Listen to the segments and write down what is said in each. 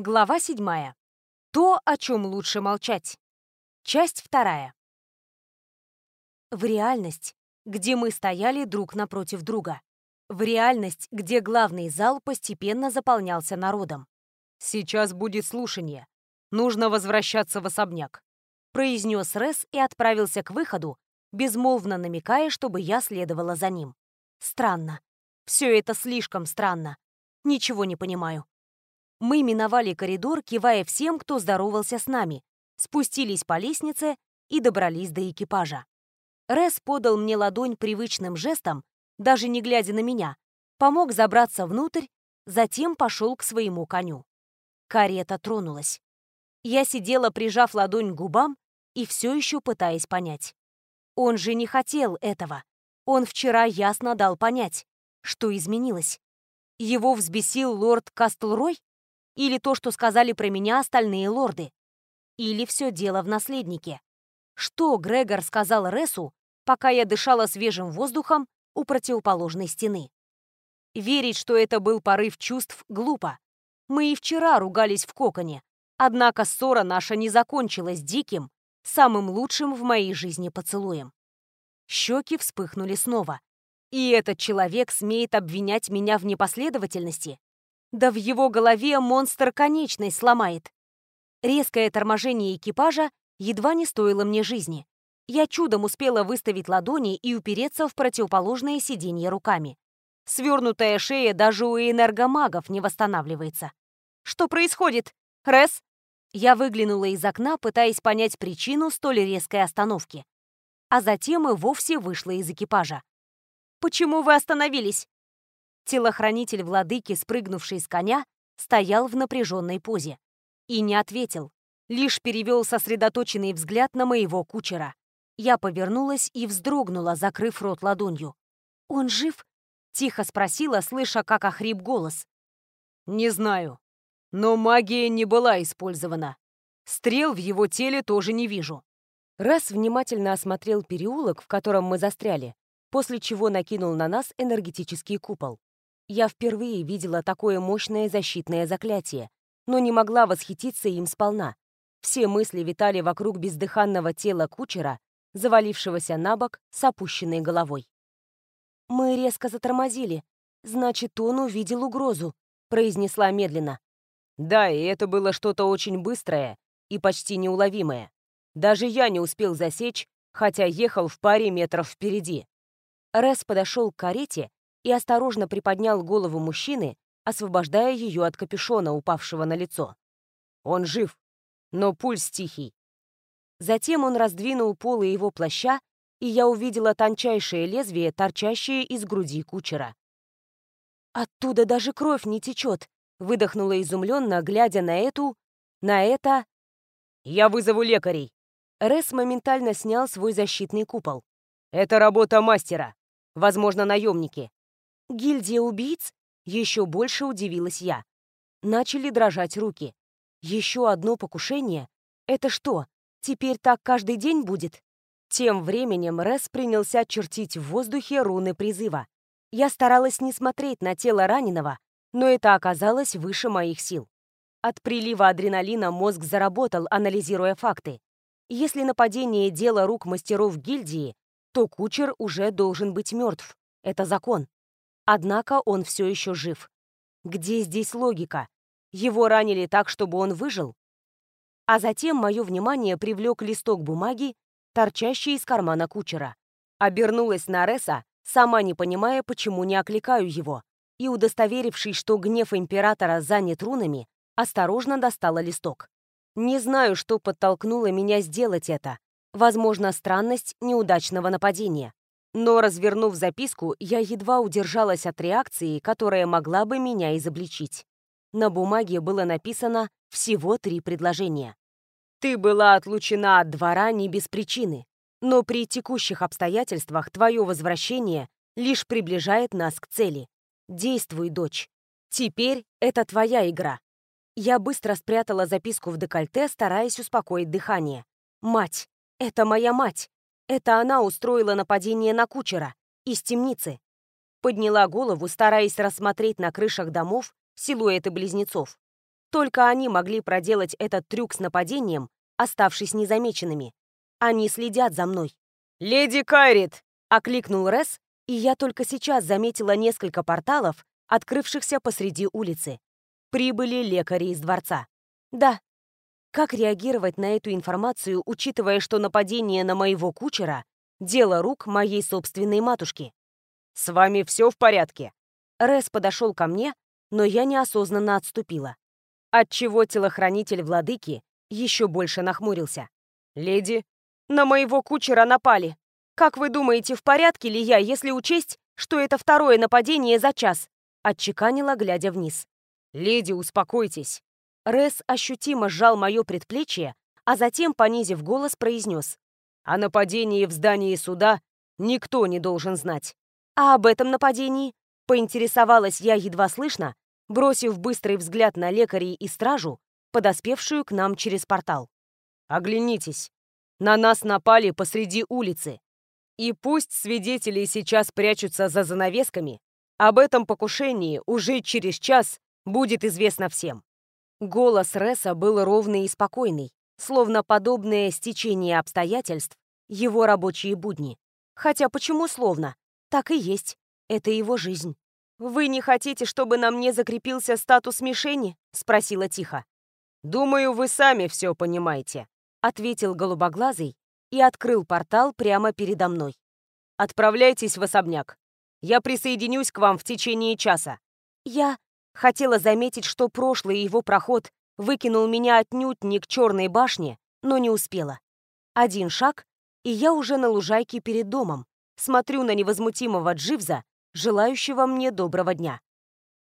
Глава седьмая. То, о чем лучше молчать. Часть вторая. В реальность, где мы стояли друг напротив друга. В реальность, где главный зал постепенно заполнялся народом. «Сейчас будет слушание. Нужно возвращаться в особняк», произнес Рес и отправился к выходу, безмолвно намекая, чтобы я следовала за ним. Странно. Все это слишком странно. Ничего не понимаю. Мы миновали коридор, кивая всем, кто здоровался с нами, спустились по лестнице и добрались до экипажа. Рэс подал мне ладонь привычным жестом, даже не глядя на меня, помог забраться внутрь, затем пошел к своему коню. Карета тронулась. Я сидела, прижав ладонь к губам и все еще пытаясь понять. Он же не хотел этого. Он вчера ясно дал понять, что изменилось. Его взбесил лорд Кастлрой? Или то, что сказали про меня остальные лорды? Или все дело в наследнике? Что Грегор сказал Ресу, пока я дышала свежим воздухом у противоположной стены? Верить, что это был порыв чувств, глупо. Мы и вчера ругались в коконе, однако ссора наша не закончилась диким, самым лучшим в моей жизни поцелуем. Щеки вспыхнули снова. И этот человек смеет обвинять меня в непоследовательности? Да в его голове монстр конечность сломает. Резкое торможение экипажа едва не стоило мне жизни. Я чудом успела выставить ладони и упереться в противоположное сиденье руками. Свернутая шея даже у энергомагов не восстанавливается. «Что происходит? Рэс?» Я выглянула из окна, пытаясь понять причину столь резкой остановки. А затем и вовсе вышла из экипажа. «Почему вы остановились?» Телохранитель владыки, спрыгнувший с коня, стоял в напряженной позе. И не ответил, лишь перевел сосредоточенный взгляд на моего кучера. Я повернулась и вздрогнула, закрыв рот ладонью. «Он жив?» — тихо спросила, слыша, как охрип голос. «Не знаю. Но магия не была использована. Стрел в его теле тоже не вижу». Раз внимательно осмотрел переулок, в котором мы застряли, после чего накинул на нас энергетический купол. Я впервые видела такое мощное защитное заклятие, но не могла восхититься им сполна. Все мысли витали вокруг бездыханного тела кучера, завалившегося на бок с опущенной головой. «Мы резко затормозили. Значит, он увидел угрозу», — произнесла медленно. «Да, и это было что-то очень быстрое и почти неуловимое. Даже я не успел засечь, хотя ехал в паре метров впереди». Рэс подошел к карете и осторожно приподнял голову мужчины, освобождая ее от капюшона, упавшего на лицо. «Он жив, но пульс тихий». Затем он раздвинул полы его плаща, и я увидела тончайшее лезвие, торчащее из груди кучера. «Оттуда даже кровь не течет», — выдохнула изумленно, глядя на эту... на это... «Я вызову лекарей». Рес моментально снял свой защитный купол. «Это работа мастера. Возможно, наемники. Гильдия убийц? Еще больше удивилась я. Начали дрожать руки. Еще одно покушение? Это что, теперь так каждый день будет? Тем временем Рес принялся чертить в воздухе руны призыва. Я старалась не смотреть на тело раненого, но это оказалось выше моих сил. От прилива адреналина мозг заработал, анализируя факты. Если нападение — дело рук мастеров гильдии, то кучер уже должен быть мертв. Это закон. Однако он все еще жив. Где здесь логика? Его ранили так, чтобы он выжил? А затем мое внимание привлек листок бумаги, торчащий из кармана кучера. Обернулась на Реса, сама не понимая, почему не окликаю его, и, удостоверившись, что гнев императора занят рунами, осторожно достала листок. Не знаю, что подтолкнуло меня сделать это. Возможно, странность неудачного нападения. Но, развернув записку, я едва удержалась от реакции, которая могла бы меня изобличить. На бумаге было написано всего три предложения. «Ты была отлучена от двора не без причины, но при текущих обстоятельствах твое возвращение лишь приближает нас к цели. Действуй, дочь. Теперь это твоя игра». Я быстро спрятала записку в декольте, стараясь успокоить дыхание. «Мать! Это моя мать! Это она устроила нападение на кучера из темницы. Подняла голову, стараясь рассмотреть на крышах домов силуэты близнецов. Только они могли проделать этот трюк с нападением, оставшись незамеченными. Они следят за мной. «Леди Кайрит!» — окликнул Рес, и я только сейчас заметила несколько порталов, открывшихся посреди улицы. Прибыли лекари из дворца. Да. Как реагировать на эту информацию, учитывая, что нападение на моего кучера — дело рук моей собственной матушки? «С вами все в порядке?» Рес подошел ко мне, но я неосознанно отступила. Отчего телохранитель владыки еще больше нахмурился. «Леди, на моего кучера напали. Как вы думаете, в порядке ли я, если учесть, что это второе нападение за час?» Отчеканила, глядя вниз. «Леди, успокойтесь». Рес ощутимо сжал мое предплечье, а затем, понизив голос, произнес. «О нападении в здании суда никто не должен знать». «А об этом нападении?» Поинтересовалась я едва слышно, бросив быстрый взгляд на лекарей и стражу, подоспевшую к нам через портал. «Оглянитесь. На нас напали посреди улицы. И пусть свидетели сейчас прячутся за занавесками, об этом покушении уже через час будет известно всем». Голос Реса был ровный и спокойный, словно подобное стечение обстоятельств — его рабочие будни. Хотя почему словно? Так и есть. Это его жизнь. «Вы не хотите, чтобы на мне закрепился статус мишени?» — спросила тихо. «Думаю, вы сами все понимаете», — ответил голубоглазый и открыл портал прямо передо мной. «Отправляйтесь в особняк. Я присоединюсь к вам в течение часа». Я хотела заметить, что прошлый его проход выкинул меня отнюдь не к черной башне, но не успела. Один шаг, и я уже на лужайке перед домом, смотрю на невозмутимого Дживза, желающего мне доброго дня.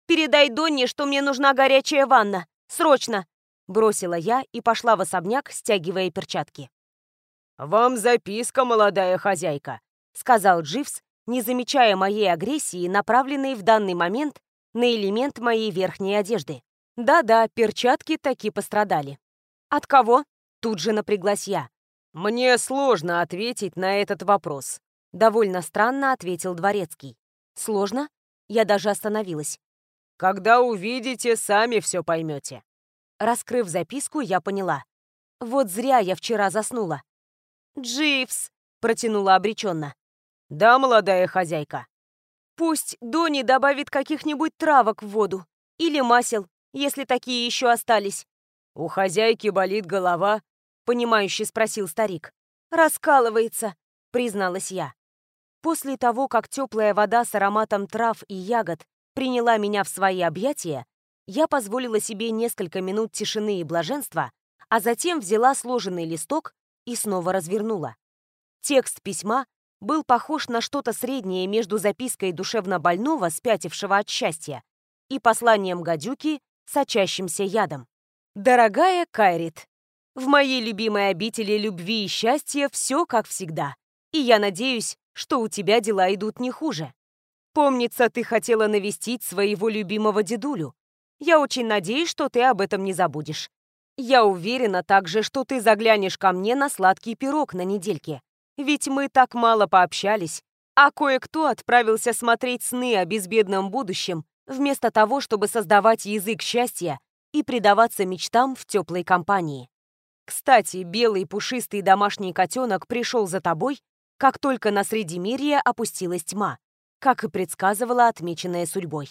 «Передай Донне, что мне нужна горячая ванна. Срочно!» Бросила я и пошла в особняк, стягивая перчатки. «Вам записка, молодая хозяйка», — сказал Дживс, не замечая моей агрессии, направленной в данный момент на элемент моей верхней одежды. Да-да, перчатки таки пострадали. «От кого?» — тут же напряглась я. «Мне сложно ответить на этот вопрос», — довольно странно ответил Дворецкий. Сложно? Я даже остановилась. Когда увидите, сами все поймете. Раскрыв записку, я поняла. Вот зря я вчера заснула. «Дживс!» — протянула обреченно. «Да, молодая хозяйка». «Пусть Дони добавит каких-нибудь травок в воду. Или масел, если такие еще остались». «У хозяйки болит голова?» — понимающе спросил старик. «Раскалывается», — призналась я. После того, как теплая вода с ароматом трав и ягод приняла меня в свои объятия, я позволила себе несколько минут тишины и блаженства, а затем взяла сложенный листок и снова развернула. Текст письма был похож на что-то среднее между запиской душевнобольного, спятившего от счастья, и посланием гадюки, сочащимся ядом. «Дорогая Кайрит, в моей любимой обители любви и счастья все как всегда, и я надеюсь, что у тебя дела идут не хуже. Помнится, ты хотела навестить своего любимого дедулю. Я очень надеюсь, что ты об этом не забудешь. Я уверена также, что ты заглянешь ко мне на сладкий пирог на недельке. Ведь мы так мало пообщались, а кое-кто отправился смотреть сны о безбедном будущем, вместо того, чтобы создавать язык счастья и предаваться мечтам в теплой компании. Кстати, белый пушистый домашний котенок пришел за тобой как только на Средимирье опустилась тьма, как и предсказывала отмеченная судьбой.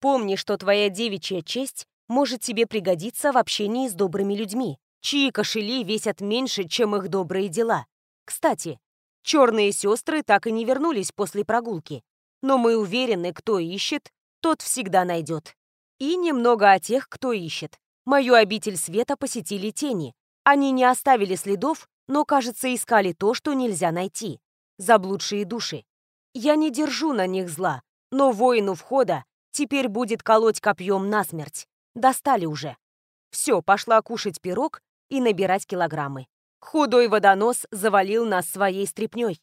Помни, что твоя девичья честь может тебе пригодиться в общении с добрыми людьми, чьи кошели весят меньше, чем их добрые дела. Кстати, черные сестры так и не вернулись после прогулки, но мы уверены, кто ищет, тот всегда найдет. И немного о тех, кто ищет. Мою обитель света посетили тени. Они не оставили следов, но, кажется, искали то, что нельзя найти. Заблудшие души. Я не держу на них зла, но воину входа теперь будет колоть копьем насмерть. Достали уже. Все, пошла кушать пирог и набирать килограммы. Худой водонос завалил нас своей стряпнёй.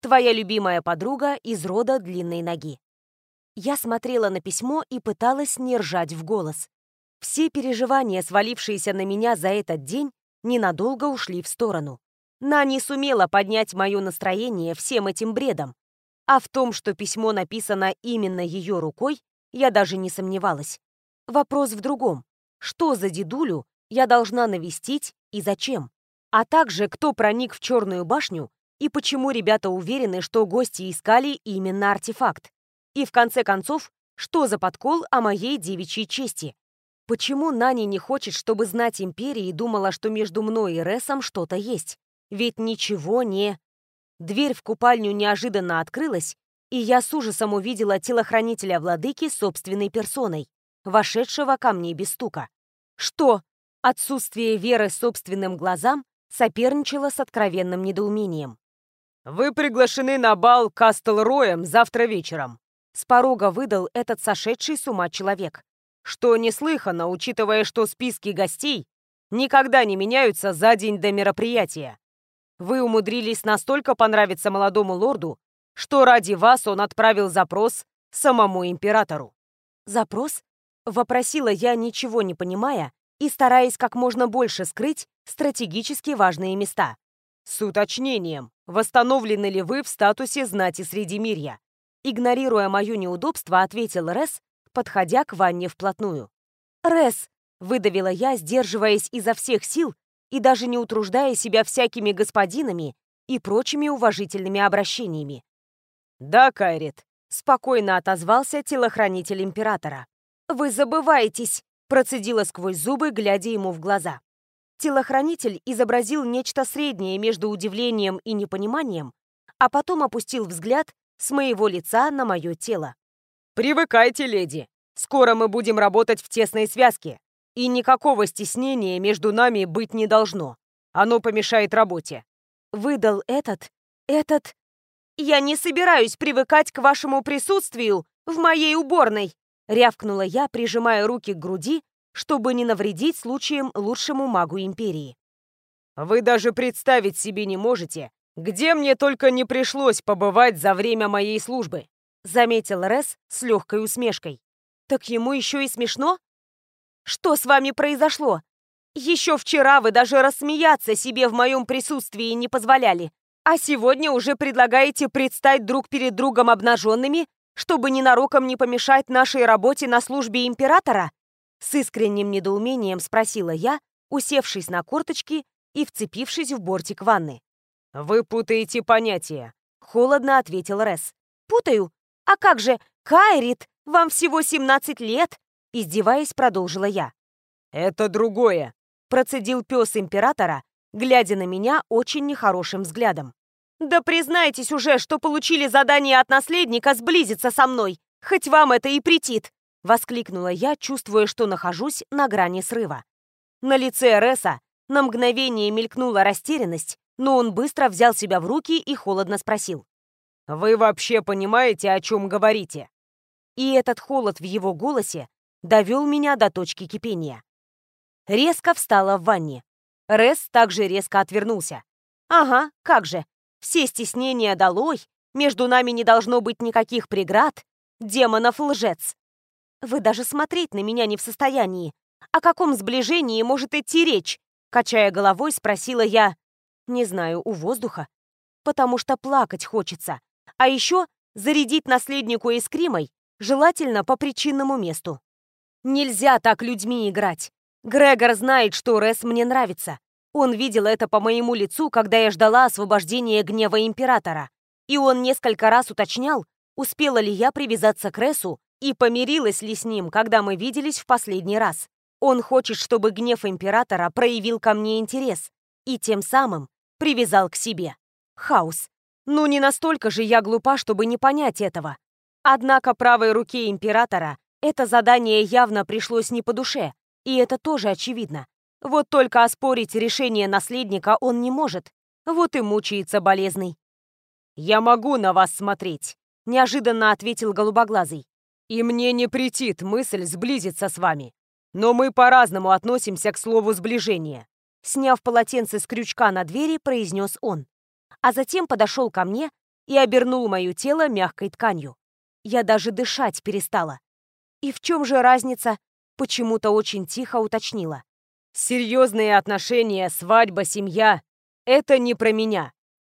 Твоя любимая подруга из рода длинной ноги. Я смотрела на письмо и пыталась не ржать в голос. Все переживания, свалившиеся на меня за этот день, ненадолго ушли в сторону. На не сумела поднять мое настроение всем этим бредом. А в том, что письмо написано именно ее рукой, я даже не сомневалась. Вопрос в другом. что за дедулю я должна навестить и зачем, а также кто проник в Черную башню и почему ребята уверены, что гости искали именно артефакт. И в конце концов, что за подкол о моей девичьей чести? Почему Нани не хочет, чтобы знать Империи думала, что между мной и Ресом что-то есть? Ведь ничего не... Дверь в купальню неожиданно открылась, и я с ужасом увидела телохранителя владыки собственной персоной, вошедшего ко мне без стука. Что? Отсутствие веры собственным глазам соперничало с откровенным недоумением. «Вы приглашены на бал Кастл-Роем завтра вечером», с порога выдал этот сошедший с ума человек. Что неслыханно, учитывая, что списки гостей никогда не меняются за день до мероприятия. Вы умудрились настолько понравиться молодому лорду, что ради вас он отправил запрос самому императору. «Запрос?» — вопросила я, ничего не понимая, и стараясь как можно больше скрыть стратегически важные места. «С уточнением, восстановлены ли вы в статусе знати Средимирья?» Игнорируя мое неудобство, ответил Рес, подходя к ванне вплотную. «Рес!» — выдавила я, сдерживаясь изо всех сил и даже не утруждая себя всякими господинами и прочими уважительными обращениями. «Да, Кайрит», — спокойно отозвался телохранитель императора. «Вы забываетесь!» — процедила сквозь зубы, глядя ему в глаза. Телохранитель изобразил нечто среднее между удивлением и непониманием, а потом опустил взгляд с моего лица на мое тело. «Привыкайте, леди. Скоро мы будем работать в тесной связке, и никакого стеснения между нами быть не должно. Оно помешает работе». Выдал этот, этот... «Я не собираюсь привыкать к вашему присутствию в моей уборной!» рявкнула я, прижимая руки к груди, чтобы не навредить случаем лучшему магу Империи. «Вы даже представить себе не можете, где мне только не пришлось побывать за время моей службы», заметил Рес с легкой усмешкой. «Так ему еще и смешно? Что с вами произошло? Еще вчера вы даже рассмеяться себе в моем присутствии не позволяли, а сегодня уже предлагаете предстать друг перед другом обнаженными, чтобы ненароком не помешать нашей работе на службе императора?» С искренним недоумением спросила я, усевшись на корточки и вцепившись в бортик ванны. «Вы путаете понятия», — холодно ответил Рес. «Путаю? А как же, Кайрит, вам всего 17 лет?» Издеваясь, продолжила я. «Это другое», — процедил пес императора, глядя на меня очень нехорошим взглядом. «Да признайтесь уже, что получили задание от наследника сблизиться со мной, хоть вам это и претит!» — воскликнула я, чувствуя, что нахожусь на грани срыва. На лице Реса на мгновение мелькнула растерянность, но он быстро взял себя в руки и холодно спросил. «Вы вообще понимаете, о чем говорите?» И этот холод в его голосе довел меня до точки кипения. Резко встала в ванне. Рес также резко отвернулся. «Ага, как же. Все стеснения долой, между нами не должно быть никаких преград. Демонов лжец. Вы даже смотреть на меня не в состоянии. О каком сближении может идти речь?» Качая головой, спросила я, не знаю, у воздуха. Потому что плакать хочется. А еще зарядить наследнику эскримой, желательно по причинному месту. Нельзя так людьми играть. Грегор знает, что Рес мне нравится. Он видел это по моему лицу, когда я ждала освобождения гнева Императора. И он несколько раз уточнял, успела ли я привязаться к Ресу и помирилась ли с ним, когда мы виделись в последний раз. Он хочет, чтобы гнев Императора проявил ко мне интерес и тем самым привязал к себе. Хаос. Ну, не настолько же я глупа, чтобы не понять этого. Однако правой руке императора это задание явно пришлось не по душе, и это тоже очевидно. Вот только оспорить решение наследника он не может. Вот и мучается болезный. «Я могу на вас смотреть», — неожиданно ответил голубоглазый. «И мне не претит мысль сблизиться с вами. Но мы по-разному относимся к слову «сближение». Сняв полотенце с крючка на двери, произнес он. А затем подошел ко мне и обернул мое тело мягкой тканью. Я даже дышать перестала. И в чем же разница? Почему-то очень тихо уточнила. Серьезные отношения, свадьба, семья — это не про меня.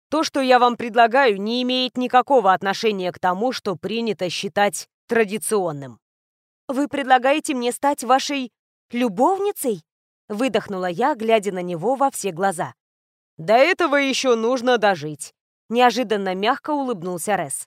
То, что я вам предлагаю, не имеет никакого отношения к тому, что принято считать традиционным. Вы предлагаете мне стать вашей Любовницей? Выдохнула я, глядя на него во все глаза. До этого еще нужно дожить. Неожиданно мягко улыбнулся Рес.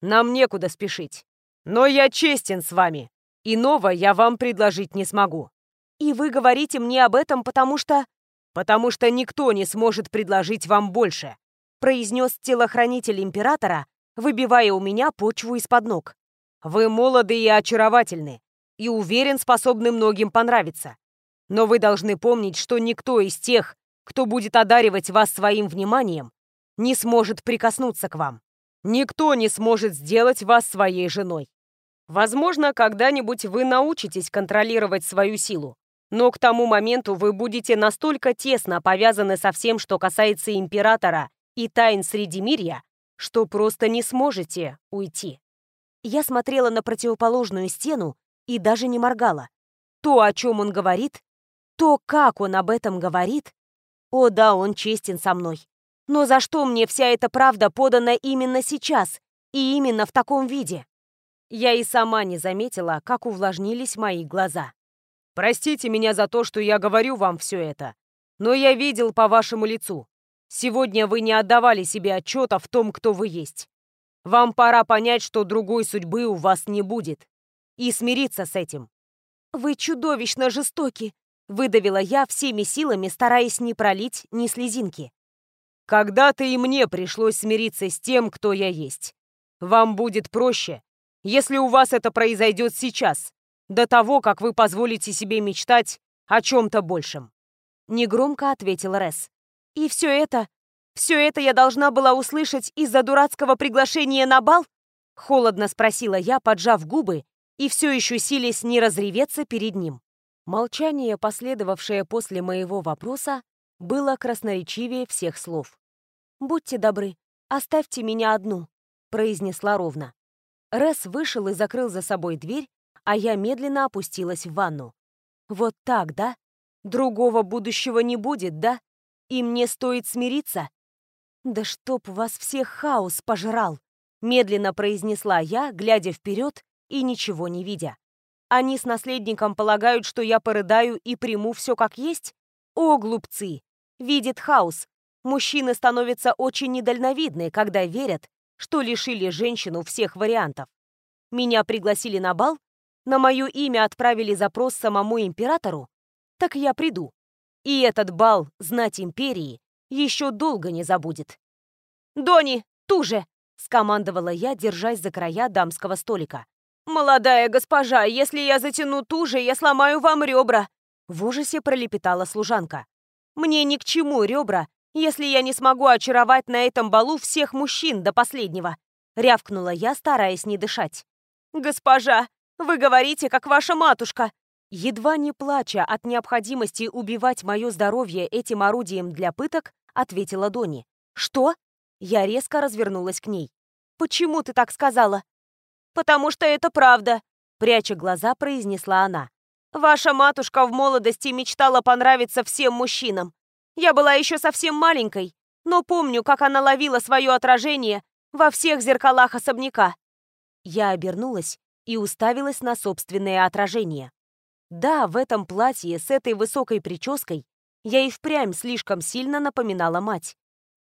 Нам некуда спешить. Но я честен с вами. Иного я вам предложить не смогу. И вы говорите мне об этом, потому что... Потому что никто не сможет предложить вам больше, произнес телохранитель императора, выбивая у меня почву из-под ног. Вы молоды и очаровательны, и уверен, способны многим понравиться. Но вы должны помнить, что никто из тех, кто будет одаривать вас своим вниманием, не сможет прикоснуться к вам. Никто не сможет сделать вас своей женой. Возможно, когда-нибудь вы научитесь контролировать свою силу, но к тому моменту вы будете настолько тесно повязаны со всем, что касается императора и тайн Средимирья, что просто не сможете уйти. Я смотрела на противоположную стену и даже не моргала. То, о чем он говорит, то, как он об этом говорит. О да, он честен со мной. Но за что мне вся эта правда подана именно сейчас и именно в таком виде? Я и сама не заметила, как увлажнились мои глаза. Простите меня за то, что я говорю вам все это, но я видел по вашему лицу. Сегодня вы не отдавали себе отчета в том, кто вы есть. Вам пора понять, что другой судьбы у вас не будет, и смириться с этим. «Вы чудовищно жестоки», — выдавила я всеми силами, стараясь не пролить ни слезинки. Когда-то и мне пришлось смириться с тем, кто я есть. Вам будет проще, если у вас это произойдет сейчас, до того, как вы позволите себе мечтать о чем-то большем. Негромко ответил Рес. И все это, все это я должна была услышать из-за дурацкого приглашения на бал? Холодно спросила я, поджав губы и все еще силясь не разреветься перед ним. Молчание, последовавшее после моего вопроса, было красноречивее всех слов. «Будьте добры, оставьте меня одну», — произнесла ровно. Рес вышел и закрыл за собой дверь, а я медленно опустилась в ванну. «Вот так, да? Другого будущего не будет, да? И мне стоит смириться?» «Да чтоб вас всех хаос пожрал!» — медленно произнесла я, глядя вперед и ничего не видя. «Они с наследником полагают, что я порыдаю и приму все как есть? О, глупцы! Видит хаос, Мужчины становятся очень недальновидны, когда верят, что лишили женщину всех вариантов. Меня пригласили на бал, на мое имя отправили запрос самому императору, так я приду. И этот бал, знать империи, еще долго не забудет. «Дони, туже!» — скомандовала я, держась за края дамского столика. «Молодая госпожа, если я затяну туже, я сломаю вам ребра!» В ужасе пролепетала служанка. «Мне ни к чему ребра, если я не смогу очаровать на этом балу всех мужчин до последнего», — рявкнула я, стараясь не дышать. «Госпожа, вы говорите, как ваша матушка!» Едва не плача от необходимости убивать мое здоровье этим орудием для пыток, ответила Дони. «Что?» Я резко развернулась к ней. «Почему ты так сказала?» «Потому что это правда», — пряча глаза, произнесла она. «Ваша матушка в молодости мечтала понравиться всем мужчинам. Я была еще совсем маленькой, но помню, как она ловила свое отражение во всех зеркалах особняка. Я обернулась и уставилась на собственное отражение. Да, в этом платье с этой высокой прической я и впрямь слишком сильно напоминала мать.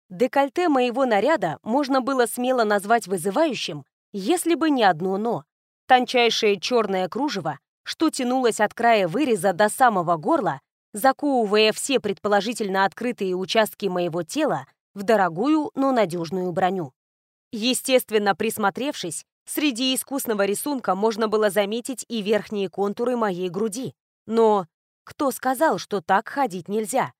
Декольте моего наряда можно было смело назвать вызывающим, если бы не одно «но». Тончайшее черное кружево, что тянулось от края выреза до самого горла, заковывая все предположительно открытые участки моего тела в дорогую, но надежную броню. Естественно, присмотревшись, среди искусного рисунка можно было заметить и верхние контуры моей груди. Но кто сказал, что так ходить нельзя?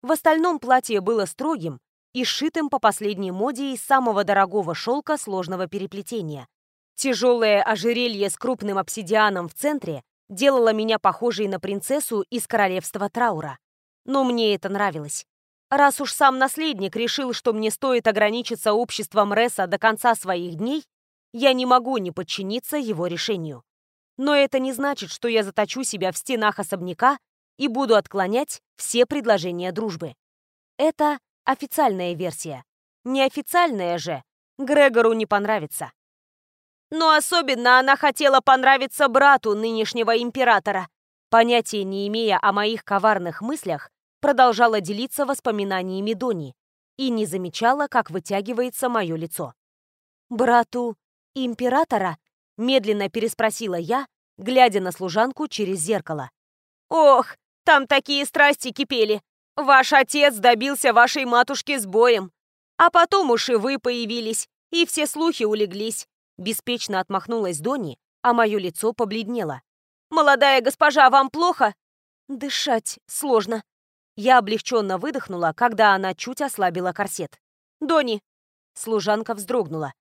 В остальном платье было строгим и сшитым по последней моде из самого дорогого шелка сложного переплетения. Тяжелое ожерелье с крупным обсидианом в центре делала меня похожей на принцессу из королевства Траура. Но мне это нравилось. Раз уж сам наследник решил, что мне стоит ограничиться обществом Реса до конца своих дней, я не могу не подчиниться его решению. Но это не значит, что я заточу себя в стенах особняка и буду отклонять все предложения дружбы. Это официальная версия. Неофициальная же Грегору не понравится. Но особенно она хотела понравиться брату нынешнего императора. Понятия не имея о моих коварных мыслях, продолжала делиться воспоминаниями Дони и не замечала, как вытягивается мое лицо. «Брату императора?» — медленно переспросила я, глядя на служанку через зеркало. «Ох, там такие страсти кипели! Ваш отец добился вашей матушки с боем, а потом уж и вы появились, и все слухи улеглись!» Беспечно отмахнулась Дони, а мое лицо побледнело. «Молодая госпожа, вам плохо?» «Дышать сложно». Я облегченно выдохнула, когда она чуть ослабила корсет. «Дони!» Служанка вздрогнула.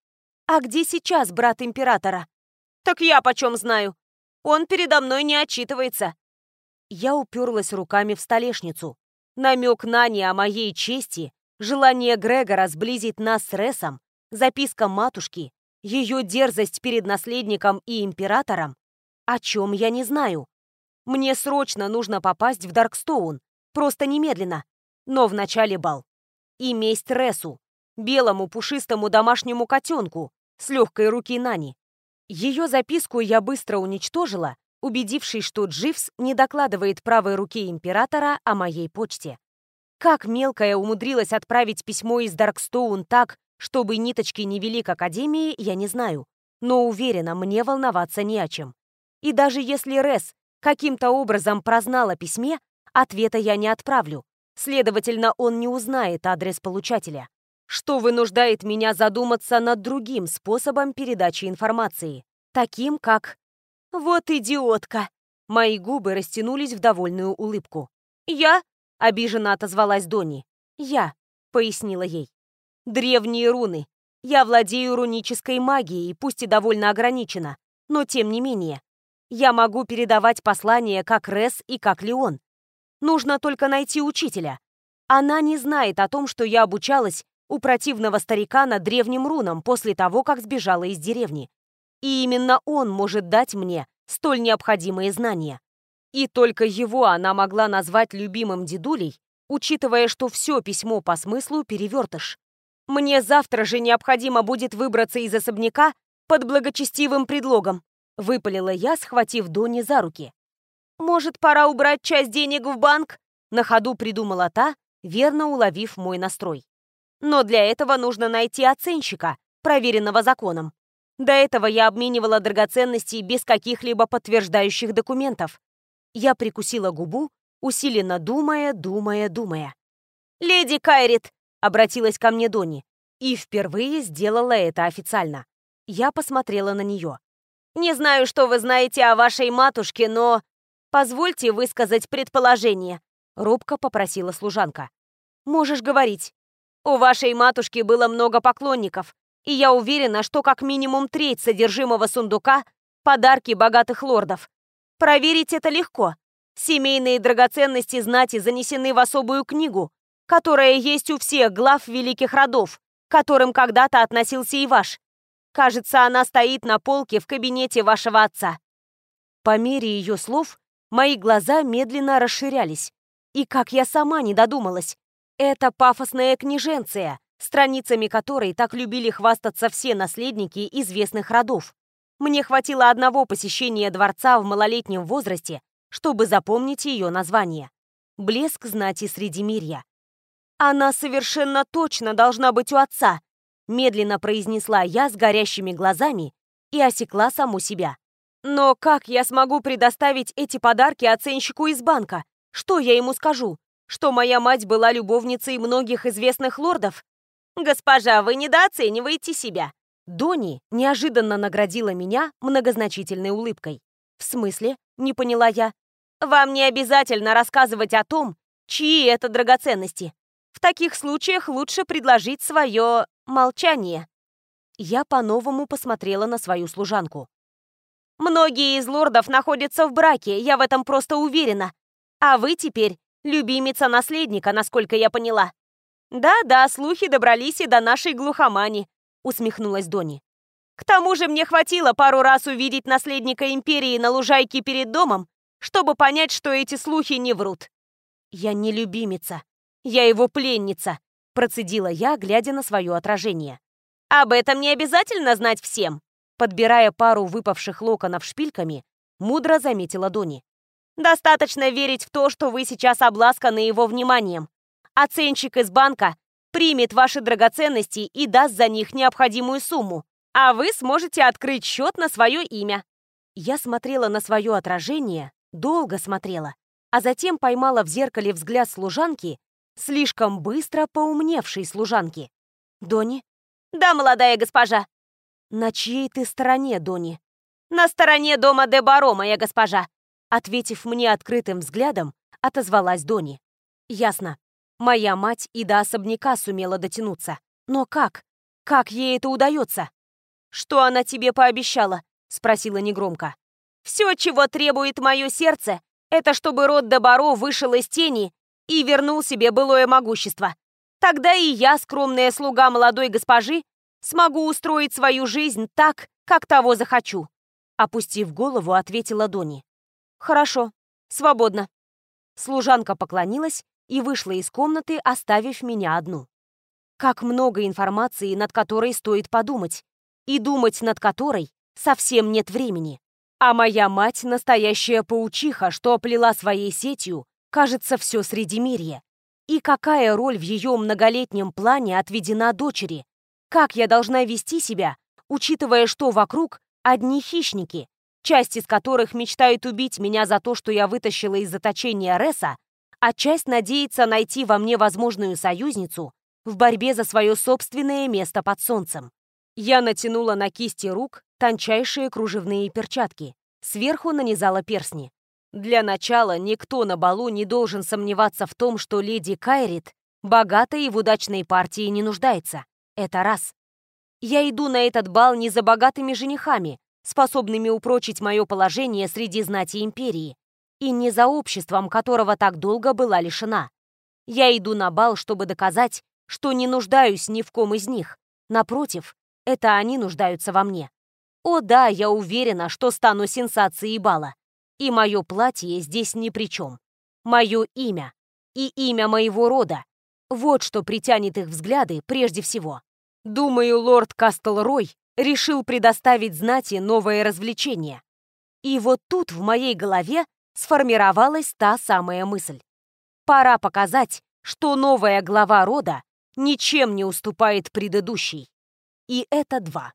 «А где сейчас брат императора?» «Так я почем знаю? Он передо мной не отчитывается». Я уперлась руками в столешницу. Намек Нани о моей чести, желание Грегора сблизить нас с Ресом, записка матушки, ее дерзость перед наследником и императором, о чем я не знаю. Мне срочно нужно попасть в Даркстоун, просто немедленно, но в начале бал. И месть Ресу, белому пушистому домашнему котенку с легкой руки Нани. Ее записку я быстро уничтожила, убедившись, что Дживс не докладывает правой руке императора о моей почте. Как мелкая умудрилась отправить письмо из Даркстоун так, чтобы ниточки не вели к Академии, я не знаю, но уверена, мне волноваться не о чем. И даже если Рес каким-то образом прознал письме, ответа я не отправлю. Следовательно, он не узнает адрес получателя что вынуждает меня задуматься над другим способом передачи информации, таким как... Вот идиотка! Мои губы растянулись в довольную улыбку. «Я?» — обиженно отозвалась Донни. «Я», — пояснила ей. «Древние руны. Я владею рунической магией, пусть и довольно ограниченно, но тем не менее. Я могу передавать послания как Рес и как Леон. Нужно только найти учителя. Она не знает о том, что я обучалась у противного старика над древним руном после того, как сбежала из деревни. И именно он может дать мне столь необходимые знания. И только его она могла назвать любимым дедулей, учитывая, что все письмо по смыслу перевертыш. Мне завтра же необходимо будет выбраться из особняка под благочестивым предлогом, выпалила я, схватив Дони за руки. Может, пора убрать часть денег в банк? На ходу придумала та, верно уловив мой настрой. Но для этого нужно найти оценщика, проверенного законом. До этого я обменивала драгоценности без каких-либо подтверждающих документов. Я прикусила губу, усиленно думая, думая, думая. «Леди Кайрит!» — обратилась ко мне Дони. И впервые сделала это официально. Я посмотрела на нее. «Не знаю, что вы знаете о вашей матушке, но...» «Позвольте высказать предположение», — робко попросила служанка. «Можешь говорить». У вашей матушки было много поклонников, и я уверена, что как минимум треть содержимого сундука – подарки богатых лордов. Проверить это легко. Семейные драгоценности знати занесены в особую книгу, которая есть у всех глав великих родов, которым когда-то относился и ваш. Кажется, она стоит на полке в кабинете вашего отца. По мере ее слов, мои глаза медленно расширялись. И как я сама не додумалась, это пафосная книженция, страницами которой так любили хвастаться все наследники известных родов. Мне хватило одного посещения дворца в малолетнем возрасте, чтобы запомнить ее название. «Блеск знати среди мирья». «Она совершенно точно должна быть у отца», медленно произнесла я с горящими глазами и осекла саму себя. «Но как я смогу предоставить эти подарки оценщику из банка? Что я ему скажу? Что моя мать была любовницей многих известных лордов? Госпожа, вы недооцениваете себя. Дони неожиданно наградила меня многозначительной улыбкой. В смысле? Не поняла я. Вам не обязательно рассказывать о том, чьи это драгоценности. В таких случаях лучше предложить свое молчание. Я по-новому посмотрела на свою служанку. Многие из лордов находятся в браке, я в этом просто уверена. А вы теперь Любимица наследника, насколько я поняла. Да-да, слухи добрались и до нашей глухомани, усмехнулась Дони. К тому же мне хватило пару раз увидеть наследника империи на лужайке перед домом, чтобы понять, что эти слухи не врут. Я не любимица, я его пленница, процедила я, глядя на свое отражение. Об этом не обязательно знать всем, подбирая пару выпавших локонов шпильками, мудро заметила Дони. Достаточно верить в то, что вы сейчас обласканы его вниманием. Оценщик из банка примет ваши драгоценности и даст за них необходимую сумму, а вы сможете открыть счет на свое имя. Я смотрела на свое отражение, долго смотрела, а затем поймала в зеркале взгляд служанки, слишком быстро поумневшей служанки. «Дони?» «Да, молодая госпожа». «На чьей ты стороне, Дони?» «На стороне дома де Баро, моя госпожа», ответив мне открытым взглядом, отозвалась Дони. «Ясно. Моя мать и до особняка сумела дотянуться. Но как? Как ей это удается?» «Что она тебе пообещала?» спросила негромко. «Все, чего требует мое сердце, это чтобы род Добаро вышел из тени и вернул себе былое могущество. Тогда и я, скромная слуга молодой госпожи, смогу устроить свою жизнь так, как того захочу». Опустив голову, ответила Дони. «Хорошо, свободно». Служанка поклонилась и вышла из комнаты, оставив меня одну. Как много информации, над которой стоит подумать, и думать над которой совсем нет времени. А моя мать — настоящая паучиха, что оплела своей сетью, кажется, все Средимирье. И какая роль в ее многолетнем плане отведена дочери? Как я должна вести себя, учитывая, что вокруг одни хищники, часть из которых мечтает убить меня за то, что я вытащила из заточения Реса, а часть надеется найти во мне возможную союзницу в борьбе за свое собственное место под солнцем. Я натянула на кисти рук тончайшие кружевные перчатки. Сверху нанизала перстни. Для начала никто на балу не должен сомневаться в том, что леди Кайрит богата и в удачной партии не нуждается. Это раз. Я иду на этот бал не за богатыми женихами, способными упрочить мое положение среди знати империи, и не за обществом, которого так долго была лишена. Я иду на бал, чтобы доказать, что не нуждаюсь ни в ком из них. Напротив, это они нуждаются во мне. О да, я уверена, что стану сенсацией бала. И мое платье здесь ни при чем. Мое имя. И имя моего рода. Вот что притянет их взгляды прежде всего. Думаю, лорд Кастлрой решил предоставить знати новое развлечение. И вот тут в моей голове сформировалась та самая мысль. Пора показать, что новая глава рода ничем не уступает предыдущей. И это два.